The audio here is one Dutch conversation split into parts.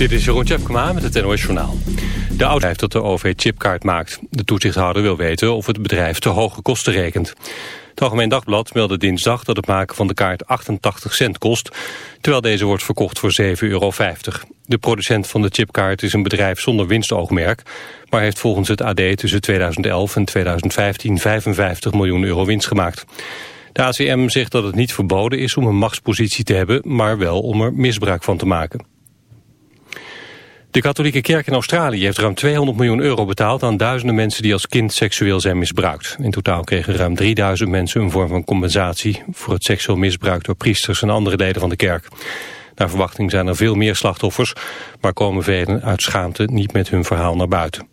Dit is Jeroen Tjepkema met het NOS Journaal. De bedrijf dat de OV-chipkaart maakt. De toezichthouder wil weten of het bedrijf te hoge kosten rekent. Het Algemeen Dagblad meldde dinsdag dat het maken van de kaart 88 cent kost... terwijl deze wordt verkocht voor 7,50 euro. De producent van de chipkaart is een bedrijf zonder winstoogmerk... maar heeft volgens het AD tussen 2011 en 2015 55 miljoen euro winst gemaakt. De ACM zegt dat het niet verboden is om een machtspositie te hebben... maar wel om er misbruik van te maken. De katholieke kerk in Australië heeft ruim 200 miljoen euro betaald aan duizenden mensen die als kind seksueel zijn misbruikt. In totaal kregen ruim 3000 mensen een vorm van compensatie voor het seksueel misbruik door priesters en andere leden van de kerk. Naar verwachting zijn er veel meer slachtoffers, maar komen velen uit schaamte niet met hun verhaal naar buiten.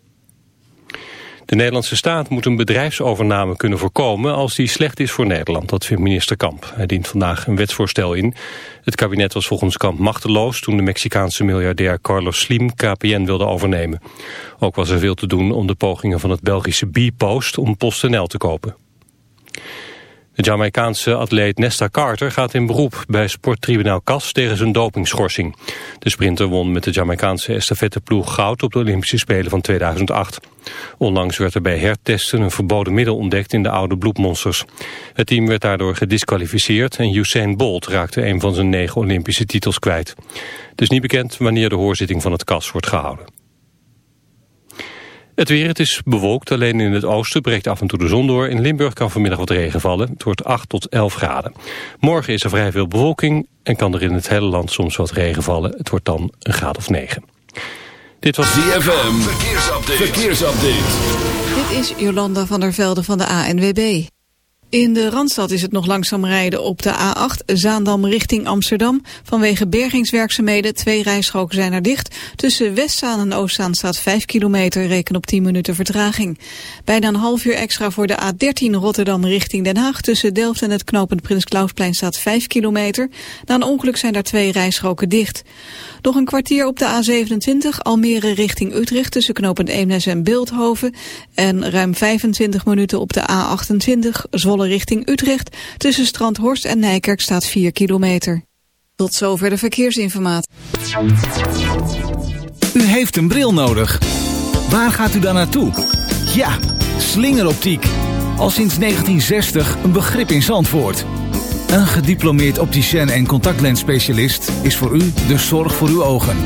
De Nederlandse staat moet een bedrijfsovername kunnen voorkomen als die slecht is voor Nederland. Dat vindt minister Kamp. Hij dient vandaag een wetsvoorstel in. Het kabinet was volgens Kamp machteloos toen de Mexicaanse miljardair Carlos Slim KPN wilde overnemen. Ook was er veel te doen om de pogingen van het Belgische B-Post om PostNL te kopen. De Jamaicaanse atleet Nesta Carter gaat in beroep bij sporttribunaal CAS tegen zijn dopingschorsing. De sprinter won met de Jamaicaanse estafetteploeg goud op de Olympische Spelen van 2008. Onlangs werd er bij hertesten een verboden middel ontdekt in de oude bloedmonsters. Het team werd daardoor gedisqualificeerd en Usain Bolt raakte een van zijn negen Olympische titels kwijt. Het is niet bekend wanneer de hoorzitting van het CAS wordt gehouden. Het weer, het is bewolkt. Alleen in het oosten breekt af en toe de zon door. In Limburg kan vanmiddag wat regen vallen. Het wordt 8 tot 11 graden. Morgen is er vrij veel bewolking en kan er in het hele land soms wat regen vallen. Het wordt dan een graad of 9. Dit was ZFM. Verkeersupdate. Verkeersupdate. Dit is Jolanda van der Velde van de ANWB. In de Randstad is het nog langzaam rijden op de A8 Zaandam richting Amsterdam. Vanwege bergingswerkzaamheden, twee rijstroken zijn er dicht. Tussen Westzaan en Oostzaan staat 5 kilometer, reken op 10 minuten vertraging. Bijna een half uur extra voor de A13 Rotterdam richting Den Haag. Tussen Delft en het knooppunt Prins Klausplein staat 5 kilometer. Na een ongeluk zijn daar twee rijstroken dicht. Nog een kwartier op de A27 Almere richting Utrecht tussen knooppunt Eemnes en Beeldhoven. En ruim 25 minuten op de A28 Zwolle richting Utrecht. Tussen Strandhorst en Nijkerk staat 4 kilometer. Tot zover de verkeersinformatie. U heeft een bril nodig. Waar gaat u dan naartoe? Ja, slingeroptiek. Al sinds 1960 een begrip in Zandvoort. Een gediplomeerd opticien en contactlensspecialist is voor u de zorg voor uw ogen.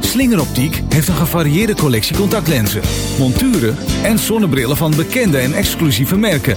Slingeroptiek heeft een gevarieerde collectie contactlenzen, monturen en zonnebrillen van bekende en exclusieve merken.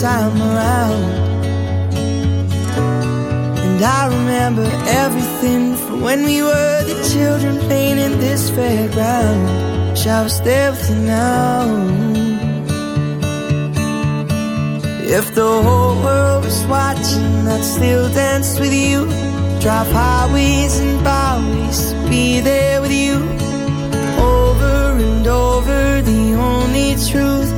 Time around. And I remember everything from when we were the children playing in this fairground. Shall I with you now? If the whole world was watching, I'd still dance with you. Drive highways and byways, be there with you. Over and over, the only truth.